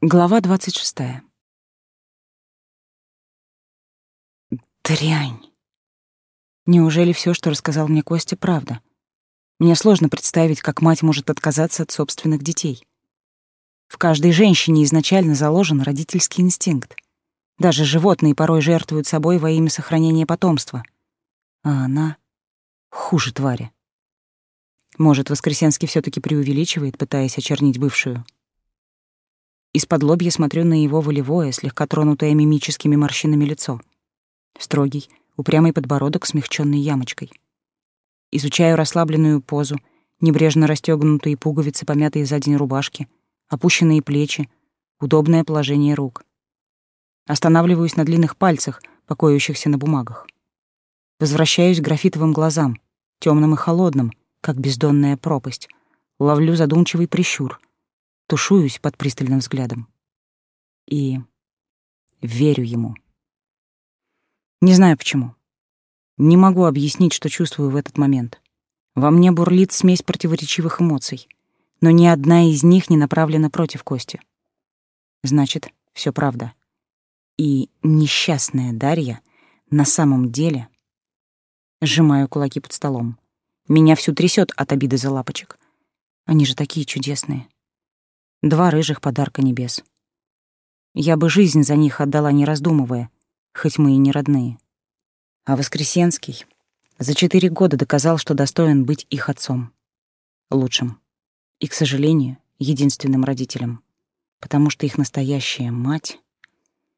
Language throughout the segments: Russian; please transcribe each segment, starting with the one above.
Глава двадцать шестая. Дрянь. Неужели все, что рассказал мне Костя, правда? Мне сложно представить, как мать может отказаться от собственных детей. В каждой женщине изначально заложен родительский инстинкт. Даже животные порой жертвуют собой во имя сохранения потомства. А она хуже твари. Может, Воскресенский все таки преувеличивает, пытаясь очернить бывшую — из-под лобья смотрю на его волевое, слегка тронутое мимическими морщинами лицо. Строгий, упрямый подбородок, смягченный ямочкой. Изучаю расслабленную позу, небрежно расстёгнутые пуговицы, помятые за день рубашки, опущенные плечи, удобное положение рук. Останавливаюсь на длинных пальцах, покоящихся на бумагах. Возвращаюсь к графитовым глазам, темным и холодным, как бездонная пропасть. Ловлю задумчивый прищур — тушуюсь под пристальным взглядом. И верю ему. Не знаю почему. Не могу объяснить, что чувствую в этот момент. Во мне бурлит смесь противоречивых эмоций, но ни одна из них не направлена против Кости. Значит, все правда. И несчастная Дарья на самом деле... Сжимаю кулаки под столом. Меня всю трясет от обиды за лапочек. Они же такие чудесные. Два рыжих подарка небес. Я бы жизнь за них отдала, не раздумывая, хоть мы и не родные. А Воскресенский за четыре года доказал, что достоин быть их отцом. Лучшим. И, к сожалению, единственным родителем. Потому что их настоящая мать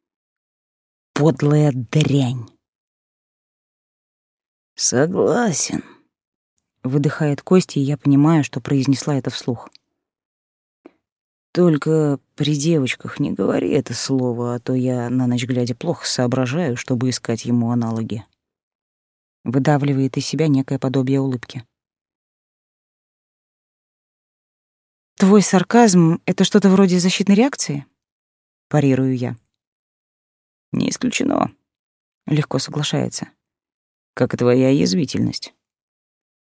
— подлая дрянь. «Согласен», — выдыхает Костя, и я понимаю, что произнесла это вслух. Только при девочках не говори это слово, а то я на ночь глядя плохо соображаю, чтобы искать ему аналоги. Выдавливает из себя некое подобие улыбки. Твой сарказм — это что-то вроде защитной реакции? Парирую я. Не исключено. Легко соглашается. Как твоя язвительность.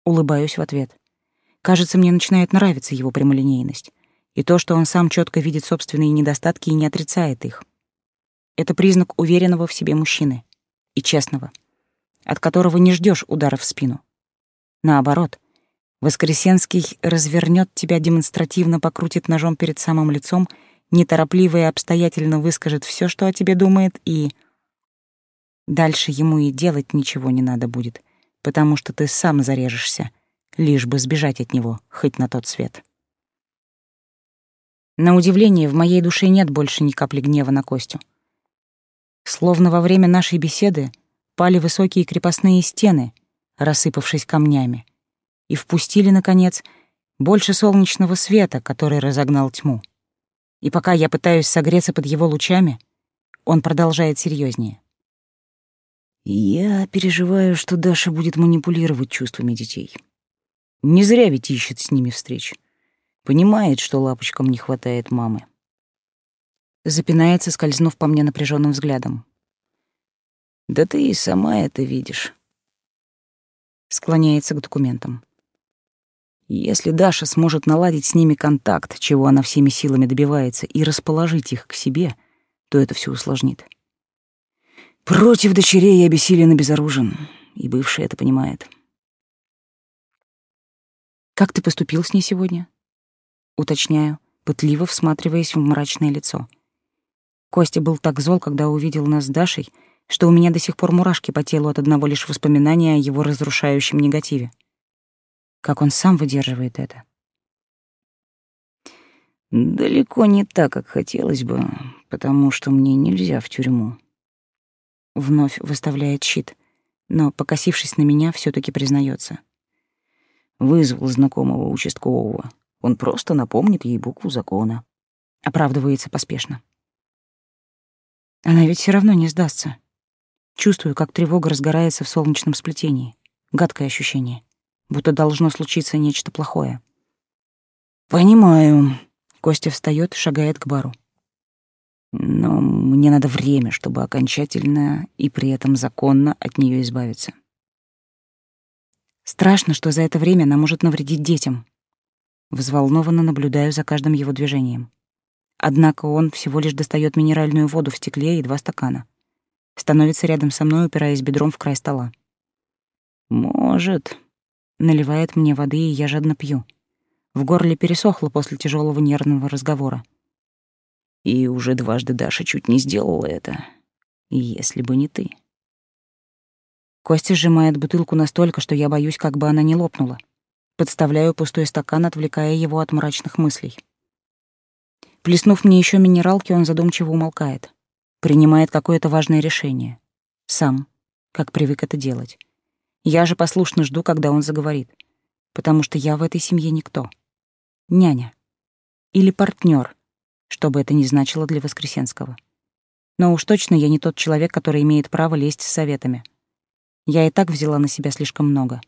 Улыбаюсь в ответ. Кажется, мне начинает нравиться его прямолинейность и то, что он сам четко видит собственные недостатки и не отрицает их. Это признак уверенного в себе мужчины и честного, от которого не ждешь удара в спину. Наоборот, Воскресенский развернет тебя демонстративно, покрутит ножом перед самым лицом, неторопливо и обстоятельно выскажет все, что о тебе думает, и... Дальше ему и делать ничего не надо будет, потому что ты сам зарежешься, лишь бы сбежать от него, хоть на тот свет. На удивление, в моей душе нет больше ни капли гнева на Костю. Словно во время нашей беседы пали высокие крепостные стены, рассыпавшись камнями, и впустили, наконец, больше солнечного света, который разогнал тьму. И пока я пытаюсь согреться под его лучами, он продолжает серьезнее. Я переживаю, что Даша будет манипулировать чувствами детей. Не зря ведь ищет с ними встреч. Понимает, что лапочкам не хватает мамы. Запинается, скользнув по мне напряженным взглядом. Да ты и сама это видишь. Склоняется к документам. Если Даша сможет наладить с ними контакт, чего она всеми силами добивается, и расположить их к себе, то это все усложнит. Против дочерей я бессилен и безоружен, и бывший это понимает. Как ты поступил с ней сегодня? Уточняю, пытливо всматриваясь в мрачное лицо. Костя был так зол, когда увидел нас с Дашей, что у меня до сих пор мурашки по телу от одного лишь воспоминания о его разрушающем негативе. Как он сам выдерживает это? Далеко не так, как хотелось бы, потому что мне нельзя в тюрьму. Вновь выставляет щит, но, покосившись на меня, все таки признается. Вызвал знакомого участкового. Он просто напомнит ей букву закона. Оправдывается поспешно. Она ведь все равно не сдастся. Чувствую, как тревога разгорается в солнечном сплетении. Гадкое ощущение. Будто должно случиться нечто плохое. «Понимаю». Костя встает, шагает к бару. «Но мне надо время, чтобы окончательно и при этом законно от нее избавиться». Страшно, что за это время она может навредить детям. Взволнованно наблюдаю за каждым его движением. Однако он всего лишь достает минеральную воду в стекле и два стакана. Становится рядом со мной, упираясь бедром в край стола. «Может». Наливает мне воды, и я жадно пью. В горле пересохло после тяжелого нервного разговора. И уже дважды Даша чуть не сделала это. Если бы не ты. Костя сжимает бутылку настолько, что я боюсь, как бы она не лопнула. Подставляю пустой стакан, отвлекая его от мрачных мыслей. Плеснув мне еще минералки, он задумчиво умолкает. Принимает какое-то важное решение. Сам, как привык это делать. Я же послушно жду, когда он заговорит. Потому что я в этой семье никто. Няня. Или партнер, что бы это ни значило для Воскресенского. Но уж точно я не тот человек, который имеет право лезть с советами. Я и так взяла на себя слишком много.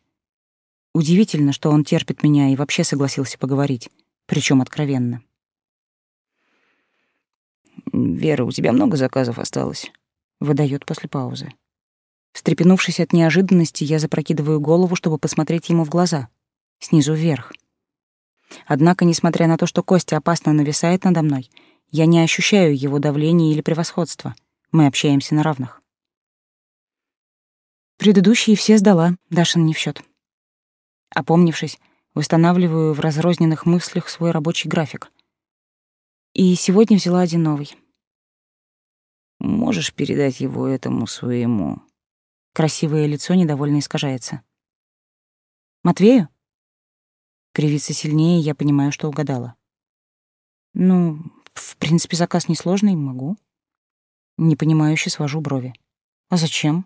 Удивительно, что он терпит меня и вообще согласился поговорить, причем откровенно. «Вера, у тебя много заказов осталось?» — выдает после паузы. Встрепенувшись от неожиданности, я запрокидываю голову, чтобы посмотреть ему в глаза, снизу вверх. Однако, несмотря на то, что Костя опасно нависает надо мной, я не ощущаю его давления или превосходства. Мы общаемся на равных. Предыдущие все сдала, Дашин не в счет. Опомнившись, восстанавливаю в разрозненных мыслях свой рабочий график. И сегодня взяла один новый. Можешь передать его этому своему? Красивое лицо недовольно искажается. Матвею? Кривится сильнее, я понимаю, что угадала. Ну, в принципе, заказ несложный, могу. Непонимающе свожу брови. А зачем?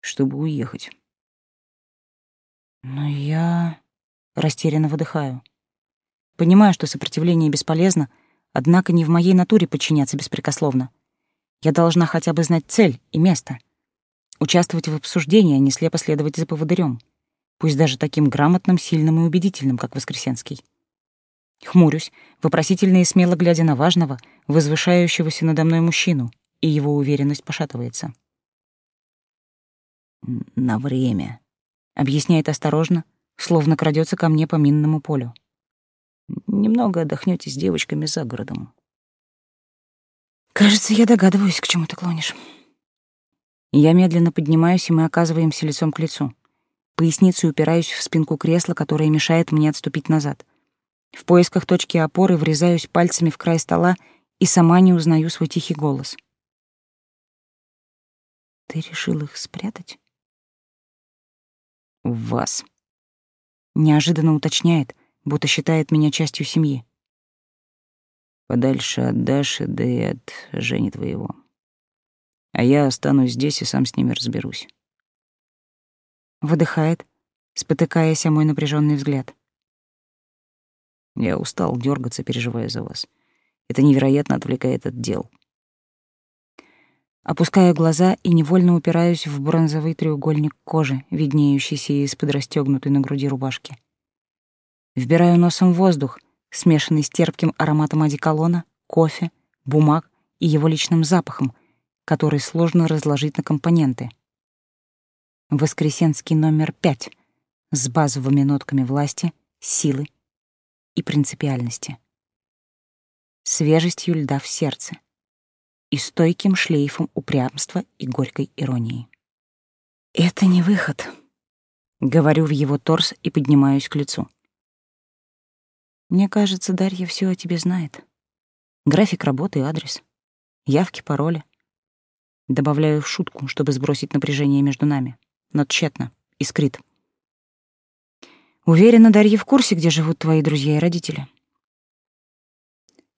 Чтобы уехать. Но я растерянно выдыхаю. Понимаю, что сопротивление бесполезно, однако не в моей натуре подчиняться беспрекословно. Я должна хотя бы знать цель и место. Участвовать в обсуждении, а не слепо следовать за поводырем. Пусть даже таким грамотным, сильным и убедительным, как Воскресенский. Хмурюсь, вопросительно и смело глядя на важного, возвышающегося надо мной мужчину, и его уверенность пошатывается. «На время», — объясняет осторожно, словно крадется ко мне по минному полю. Немного отдохнете с девочками за городом. Кажется, я догадываюсь, к чему ты клонишь. Я медленно поднимаюсь, и мы оказываемся лицом к лицу. Поясницей упираюсь в спинку кресла, которое мешает мне отступить назад. В поисках точки опоры врезаюсь пальцами в край стола и сама не узнаю свой тихий голос. «Ты решил их спрятать?» «В вас», — неожиданно уточняет, будто считает меня частью семьи. Подальше от Даши, да и от Жени твоего. А я останусь здесь и сам с ними разберусь. Выдыхает, спотыкаясь о мой напряженный взгляд. Я устал дергаться, переживая за вас. Это невероятно отвлекает от дел. Опускаю глаза и невольно упираюсь в бронзовый треугольник кожи, виднеющийся из-под расстёгнутой на груди рубашки. Вбираю носом воздух, смешанный с терпким ароматом одеколона, кофе, бумаг и его личным запахом, который сложно разложить на компоненты. Воскресенский номер пять с базовыми нотками власти, силы и принципиальности. Свежестью льда в сердце и стойким шлейфом упрямства и горькой иронии. «Это не выход», — говорю в его торс и поднимаюсь к лицу. Мне кажется, Дарья все о тебе знает. График работы и адрес. Явки, пароли. Добавляю в шутку, чтобы сбросить напряжение между нами. Но тщетно. Искрит. Уверена, Дарья в курсе, где живут твои друзья и родители.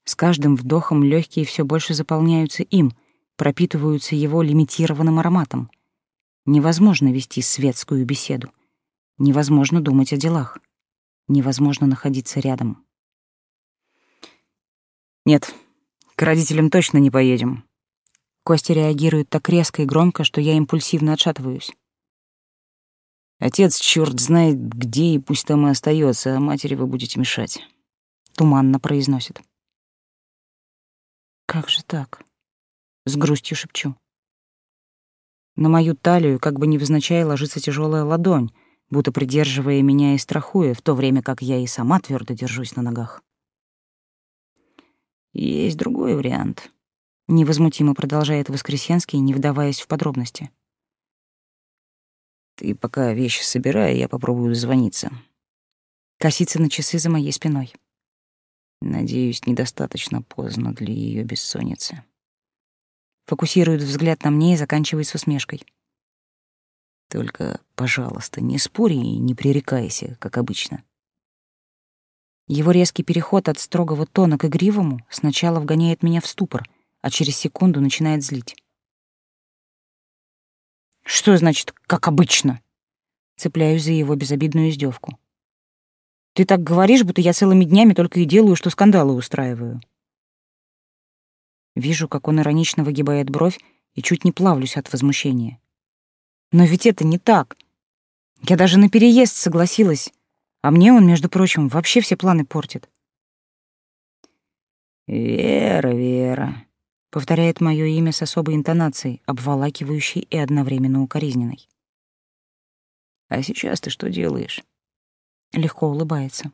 С каждым вдохом легкие все больше заполняются им, пропитываются его лимитированным ароматом. Невозможно вести светскую беседу. Невозможно думать о делах. Невозможно находиться рядом. Нет, к родителям точно не поедем. Костя реагирует так резко и громко, что я импульсивно отшатываюсь. Отец черт знает где и пусть там и остается, а матери вы будете мешать. Туманно произносит. Как же так? С грустью шепчу. На мою талию, как бы невзначай, ложится тяжелая ладонь, будто придерживая меня и страхуя, в то время как я и сама твердо держусь на ногах. Есть другой вариант. Невозмутимо продолжает Воскресенский, не вдаваясь в подробности. Ты пока вещи собирай, я попробую дозвониться. Косится на часы за моей спиной. Надеюсь, недостаточно поздно для ее бессонницы. Фокусирует взгляд на мне и заканчивает с усмешкой. Только, пожалуйста, не спори и не пререкайся, как обычно. Его резкий переход от строгого тона к игривому сначала вгоняет меня в ступор, а через секунду начинает злить. Что значит «как обычно»? Цепляюсь за его безобидную издевку. Ты так говоришь, будто я целыми днями только и делаю, что скандалы устраиваю. Вижу, как он иронично выгибает бровь, и чуть не плавлюсь от возмущения. Но ведь это не так. Я даже на переезд согласилась, а мне он, между прочим, вообще все планы портит. «Вера, Вера», повторяет мое имя с особой интонацией, обволакивающей и одновременно укоризненной. «А сейчас ты что делаешь?» Легко улыбается.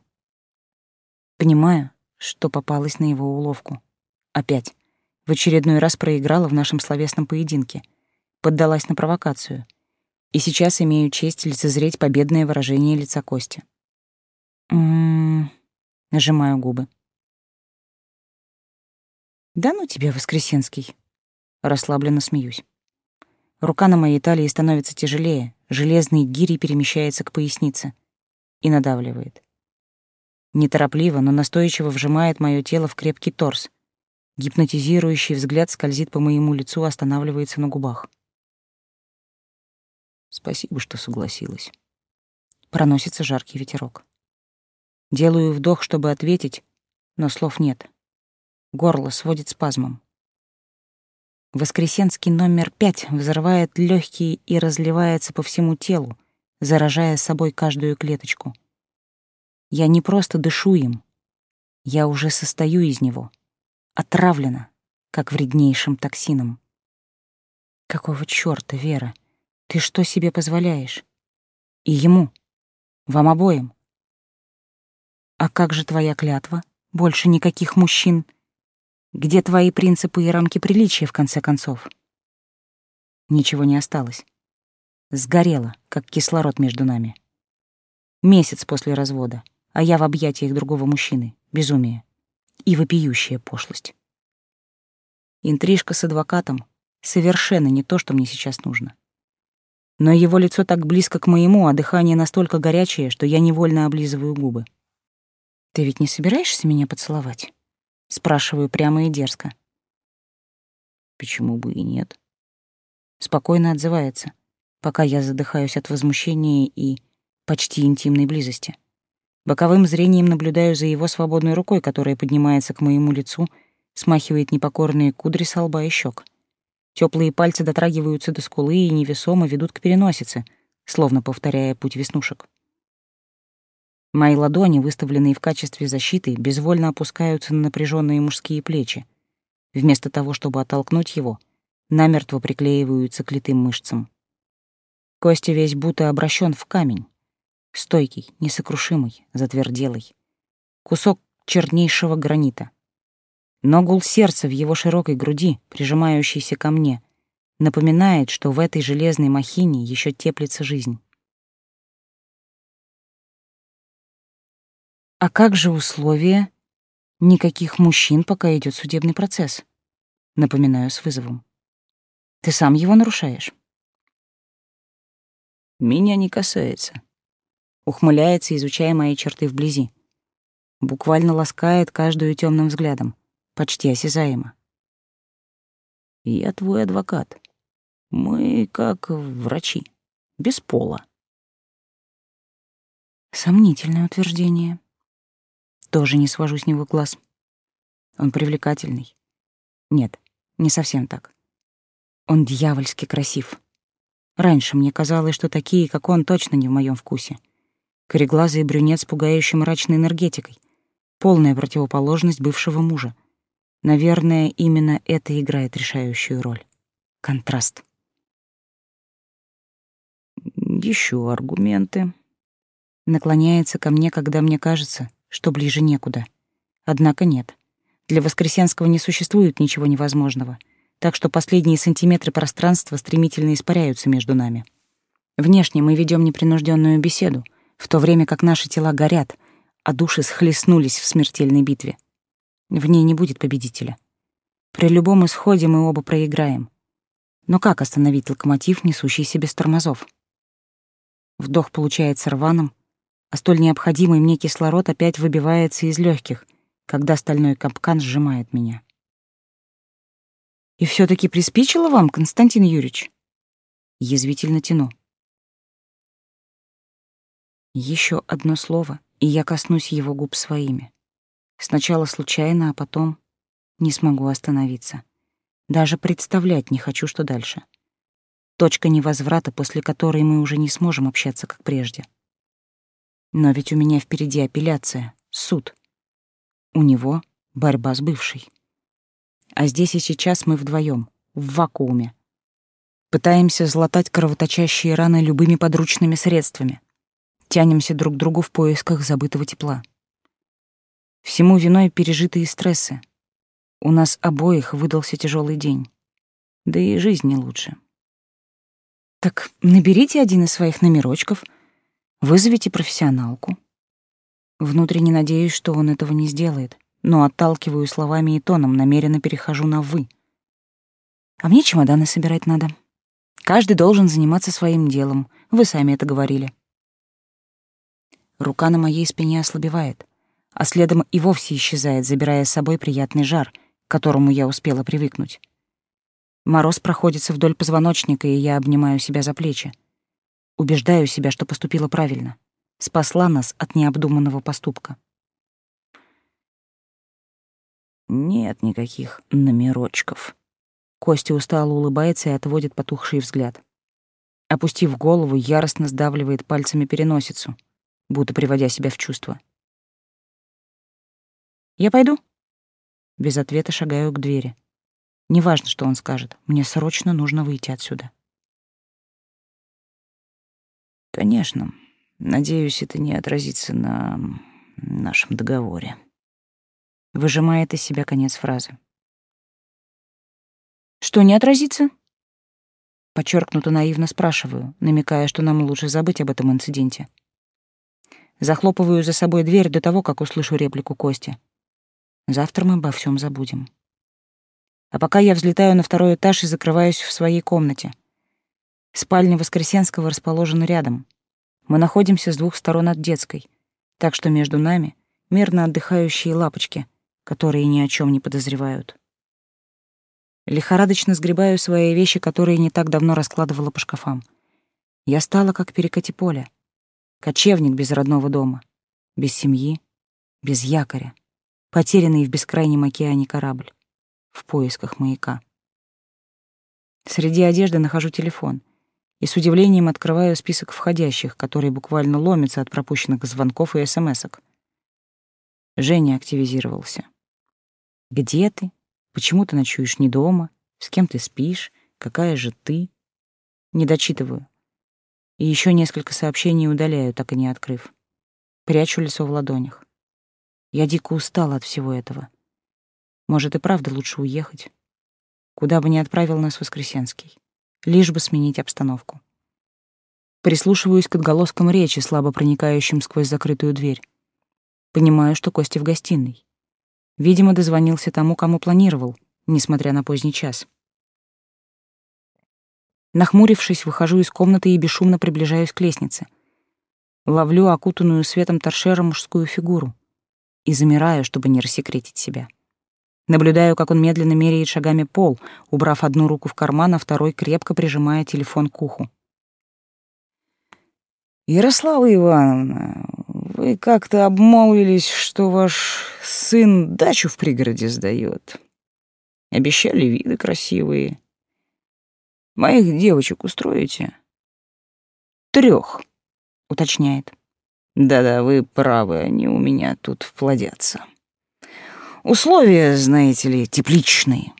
Понимаю, что попалась на его уловку. Опять. В очередной раз проиграла в нашем словесном поединке. Поддалась на провокацию. И сейчас имею честь лицезреть победное выражение лица Кости. М -м -м, нажимаю губы. «Да ну тебя, Воскресенский!» Расслабленно смеюсь. Рука на моей талии становится тяжелее, железный гири перемещается к пояснице и надавливает. Неторопливо, но настойчиво вжимает мое тело в крепкий торс. Гипнотизирующий взгляд скользит по моему лицу, останавливается на губах. Спасибо, что согласилась. Проносится жаркий ветерок. Делаю вдох, чтобы ответить, но слов нет. Горло сводит спазмом. Воскресенский номер пять взрывает легкие и разливается по всему телу, заражая собой каждую клеточку. Я не просто дышу им, я уже состою из него, отравлена, как вреднейшим токсином. Какого чёрта, Вера? Ты что себе позволяешь? И ему, вам обоим. А как же твоя клятва? Больше никаких мужчин — где твои принципы и рамки приличия, в конце концов? Ничего не осталось. Сгорело, как кислород между нами. Месяц после развода, а я в объятиях другого мужчины. Безумие. И вопиющая пошлость. Интрижка с адвокатом — совершенно не то, что мне сейчас нужно. Но его лицо так близко к моему, а дыхание настолько горячее, что я невольно облизываю губы. «Ты ведь не собираешься меня поцеловать?» Спрашиваю прямо и дерзко. Почему бы и нет? Спокойно отзывается, пока я задыхаюсь от возмущения и почти интимной близости. Боковым зрением наблюдаю за его свободной рукой, которая поднимается к моему лицу, смахивает непокорные кудри с лба и щек. Теплые пальцы дотрагиваются до скулы и невесомо ведут к переносице, словно повторяя путь веснушек. Мои ладони, выставленные в качестве защиты, безвольно опускаются на напряженные мужские плечи. Вместо того, чтобы оттолкнуть его, намертво приклеиваются к литым мышцам. Костя весь будто обращен в камень. Стойкий, несокрушимый, затверделый. Кусок чернейшего гранита. Но гул сердца в его широкой груди, прижимающийся ко мне, напоминает, что в этой железной махине еще теплится жизнь. А как же условия? Никаких мужчин, пока идет судебный процесс. Напоминаю с вызовом. Ты сам его нарушаешь. Меня не касается. Ухмыляется, изучая мои черты вблизи. Буквально ласкает каждую темным взглядом, почти осязаемо. Я твой адвокат. Мы как врачи, без пола. Сомнительное утверждение. Тоже не свожу с него глаз. Он привлекательный. Нет, не совсем так. Он дьявольски красив. Раньше мне казалось, что такие, как он, точно не в моем вкусе. Кореглазый брюнет с пугающей мрачной энергетикой. Полная противоположность бывшего мужа. Наверное, именно это играет решающую роль. Контраст. Еще аргументы. Наклоняется ко мне, когда мне кажется, что ближе некуда. Однако нет. Для Воскресенского не существует ничего невозможного, так что последние сантиметры пространства стремительно испаряются между нами. Внешне мы ведем непринужденную беседу, в то время как наши тела горят, а души схлестнулись в смертельной битве. В ней не будет победителя. При любом исходе мы оба проиграем. Но как остановить локомотив, несущийся без тормозов? Вдох получается рваным, а столь необходимый мне кислород опять выбивается из легких, когда стальной капкан сжимает меня. «И все таки приспичило вам, Константин Юрьевич?» Язвительно тяну. Еще одно слово, и я коснусь его губ своими. Сначала случайно, а потом не смогу остановиться. Даже представлять не хочу, что дальше. Точка невозврата, после которой мы уже не сможем общаться, как прежде. Но ведь у меня впереди апелляция, суд. У него борьба с бывшей. А здесь и сейчас мы вдвоем, в вакууме. Пытаемся златать кровоточащие раны любыми подручными средствами. Тянемся друг к другу в поисках забытого тепла. Всему виной пережитые стрессы. У нас обоих выдался тяжелый день. Да и жизнь не лучше. Так наберите один из своих номерочков, вызовите профессионалку. Внутренне надеюсь, что он этого не сделает, но отталкиваю словами и тоном, намеренно перехожу на «вы». А мне чемоданы собирать надо. Каждый должен заниматься своим делом, вы сами это говорили. Рука на моей спине ослабевает, а следом и вовсе исчезает, забирая с собой приятный жар, к которому я успела привыкнуть. Мороз проходится вдоль позвоночника, и я обнимаю себя за плечи. Убеждаю себя, что поступила правильно. Спасла нас от необдуманного поступка. Нет никаких номерочков. Костя устало улыбается и отводит потухший взгляд. Опустив голову, яростно сдавливает пальцами переносицу — будто приводя себя в чувство. «Я пойду?» Без ответа шагаю к двери. Неважно, что он скажет, мне срочно нужно выйти отсюда. Конечно. Надеюсь, это не отразится на нашем договоре. Выжимает из себя конец фразы. Что не отразится? Подчеркнуто наивно спрашиваю, намекая, что нам лучше забыть об этом инциденте. Захлопываю за собой дверь до того, как услышу реплику Кости. Завтра мы обо всем забудем. А пока я взлетаю на второй этаж и закрываюсь в своей комнате. Спальня Воскресенского расположена рядом. Мы находимся с двух сторон от детской, так что между нами мирно отдыхающие лапочки, которые ни о чем не подозревают. Лихорадочно сгребаю свои вещи, которые не так давно раскладывала по шкафам. Я стала как перекати поле — Кочевник без родного дома, без семьи, без якоря, потерянный в бескрайнем океане корабль, в поисках маяка. Среди одежды нахожу телефон и с удивлением открываю список входящих, который буквально ломится от пропущенных звонков и смс-ок. Женя активизировался. «Где ты? Почему ты ночуешь не дома? С кем ты спишь? Какая же ты?» Не дочитываю и еще несколько сообщений удаляю, так и не открыв. Прячу лицо в ладонях. Я дико устала от всего этого. Может, и правда лучше уехать. Куда бы ни отправил нас Воскресенский. Лишь бы сменить обстановку. Прислушиваюсь к отголоскам речи, слабо проникающим сквозь закрытую дверь. Понимаю, что Костя в гостиной. Видимо, дозвонился тому, кому планировал, несмотря на поздний час. Нахмурившись, выхожу из комнаты и бесшумно приближаюсь к лестнице. Ловлю окутанную светом торшера мужскую фигуру и замираю, чтобы не рассекретить себя. Наблюдаю, как он медленно меряет шагами пол, убрав одну руку в карман, а второй крепко прижимая телефон к уху. «Ярослава Ивановна, вы как-то обмолвились, что ваш сын дачу в пригороде сдаёт. Обещали виды красивые. Моих девочек устроите? Трех, уточняет. Да-да, вы правы, они у меня тут плодятся. Условия, знаете ли, тепличные.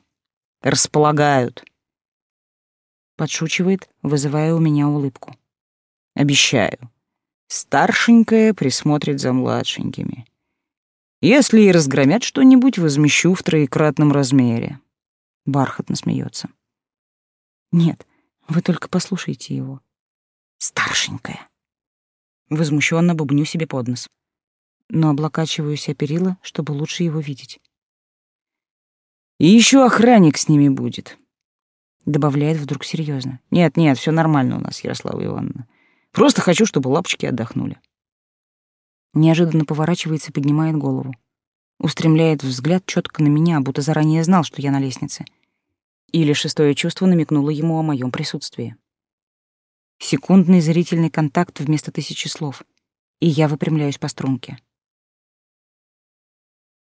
Располагают. Подшучивает, вызывая у меня улыбку. Обещаю. Старшенькая присмотрит за младшенькими. Если и разгромят что-нибудь, возмещу в троекратном размере. Бархатно смеется. Нет, вы только послушайте его. Старшенькая. Возмущенно бубню себе под нос. Но облокачиваюсь о перила, чтобы лучше его видеть. И еще охранник с ними будет. Добавляет вдруг серьезно. Нет, нет, все нормально у нас, Ярослава Ивановна. Просто хочу, чтобы лапочки отдохнули. Неожиданно поворачивается и поднимает голову. Устремляет взгляд четко на меня, будто заранее знал, что я на лестнице. Или шестое чувство намекнуло ему о моем присутствии. Секундный зрительный контакт вместо тысячи слов, и я выпрямляюсь по струнке.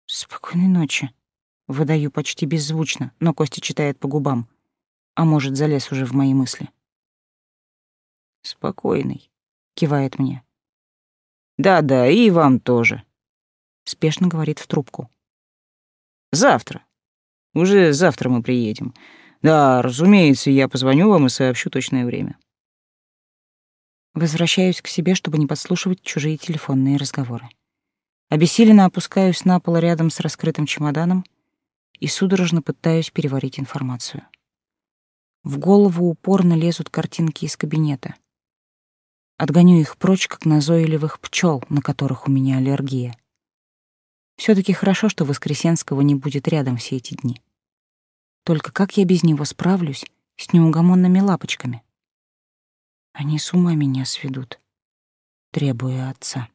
«Спокойной ночи», — выдаю почти беззвучно, но Костя читает по губам. А может, залез уже в мои мысли. «Спокойный», — кивает мне. Да-да, и вам тоже. Спешно говорит в трубку. Завтра. Уже завтра мы приедем. Да, разумеется, я позвоню вам и сообщу точное время. Возвращаюсь к себе, чтобы не подслушивать чужие телефонные разговоры. Обессиленно опускаюсь на пол рядом с раскрытым чемоданом и судорожно пытаюсь переварить информацию. В голову упорно лезут картинки из кабинета. Отгоню их прочь, как назойливых пчел, на которых у меня аллергия. все таки хорошо, что Воскресенского не будет рядом все эти дни. Только как я без него справлюсь с неугомонными лапочками? Они с ума меня сведут, требуя отца.